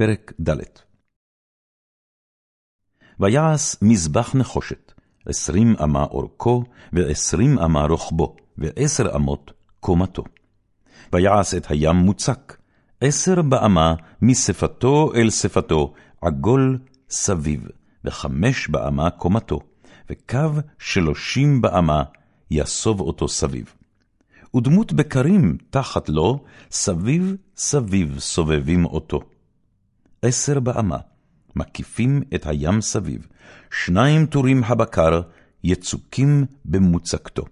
פרק ד' ויעש מזבח נחושת, עשרים אמה אורכו, ועשרים אמה רוחבו, ועשר אמות קומתו. ויעש את הים מוצק, עשר באמה משפתו אל שפתו, עגול סביב, וחמש באמה קומתו, וקו שלושים באמה יסוב אותו סביב. ודמות בקרים תחת לו, סביב סביב סובבים אותו. עשר באמה, מקיפים את הים סביב, שניים טורים הבקר, יצוקים במוצקתו.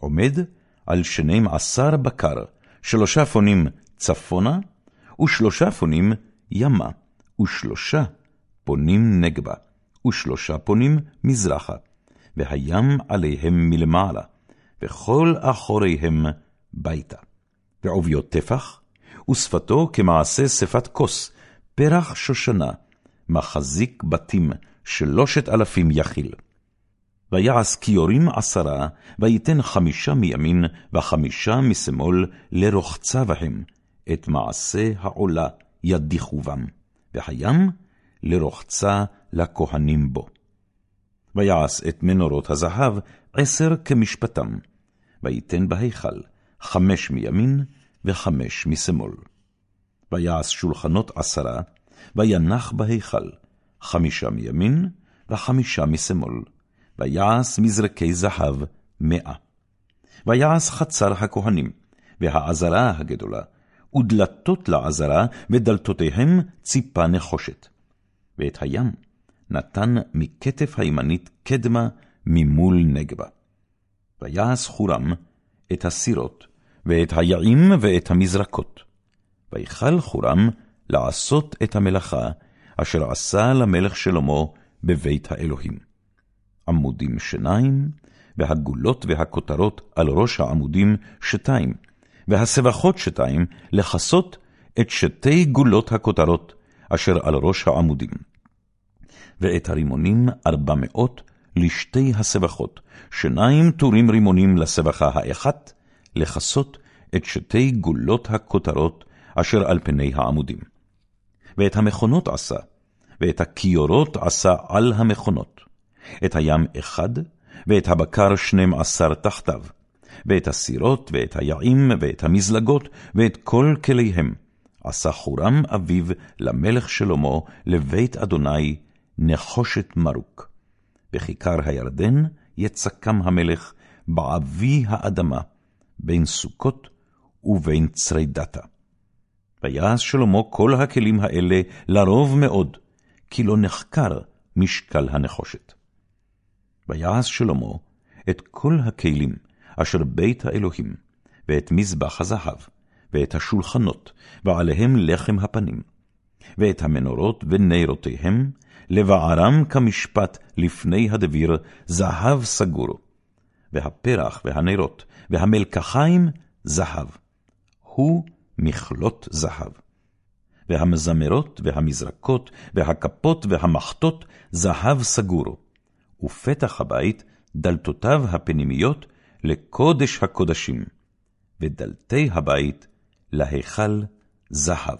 עומד על שנים עשר בקר, שלושה פונים צפונה, ושלושה פונים ימה, ושלושה פונים נגבה, ושלושה פונים מזרחה, והים עליהם מלמעלה, וכל אחוריהם ביתה. ועוביו טפח, ושפתו כמעשה שפת כוס, פרח שושנה, מחזיק בתים שלושת אלפים יחיל. ויעש כיורים עשרה, ויתן חמישה מימין וחמישה משמאל לרוחצה בהם, את מעשה העולה ידיחו בם, והים לרוחצה לכהנים בו. ויעש את מנורות הזהב עשר כמשפטם, ויתן בהיכל חמש מימין וחמש משמאל. ויעש שולחנות עשרה, וינח בהיכל, חמישה מימין וחמישה משמאל, ויעש מזרקי זהב מאה. ויעש חצר הכהנים, והעזרה הגדולה, ודלתות לעזרה, ודלתותיהם ציפה נחושת. ואת הים נתן מכתף הימנית קדמה ממול נגבה. ויעש חורם את הסירות, ואת היעים ואת המזרקות. ויכל חורם לעשות את המלאכה אשר עשה למלך שלמה בבית האלוהים. עמודים שניים, והגולות והכותרות על ראש העמודים שתיים, והסבכות שתיים לכסות את שתי גולות הכותרות אשר על ראש העמודים. ואת הרימונים ארבע מאות לשתי הסבכות, שניים טורים רימונים לסבכה האחת, לכסות את שתי גולות הכותרות אשר על פני העמודים. ואת המכונות עשה, ואת הכיורות עשה על המכונות, את הים אחד, ואת הבקר שנים עשר תחתיו, ואת הסירות, ואת היעים, ואת המזלגות, ואת כל כליהם, עשה חורם אביו למלך שלמה, לבית אדוני, נחושת מרוק. בכיכר הירדן יצקם המלך בעבי האדמה, בין סוכות ובין צרידתה. ויעש שלמה כל הכלים האלה לרוב מאוד, כי לא נחקר משקל הנחושת. ויעש שלמה את כל הכלים אשר בית האלוהים, ואת מזבח הזהב, ואת השולחנות, ועליהם לחם הפנים, ואת המנורות ונרותיהם, לבערם כמשפט לפני הדביר, זהב סגור, והפרח והנרות, והמלקחיים זהב. הוא מכלות זהב. והמזמרות והמזרקות, והכפות והמחטות, זהב סגור. ופתח הבית, דלתותיו הפנימיות, לקודש הקודשים, ודלתי הבית, להיכל זהב.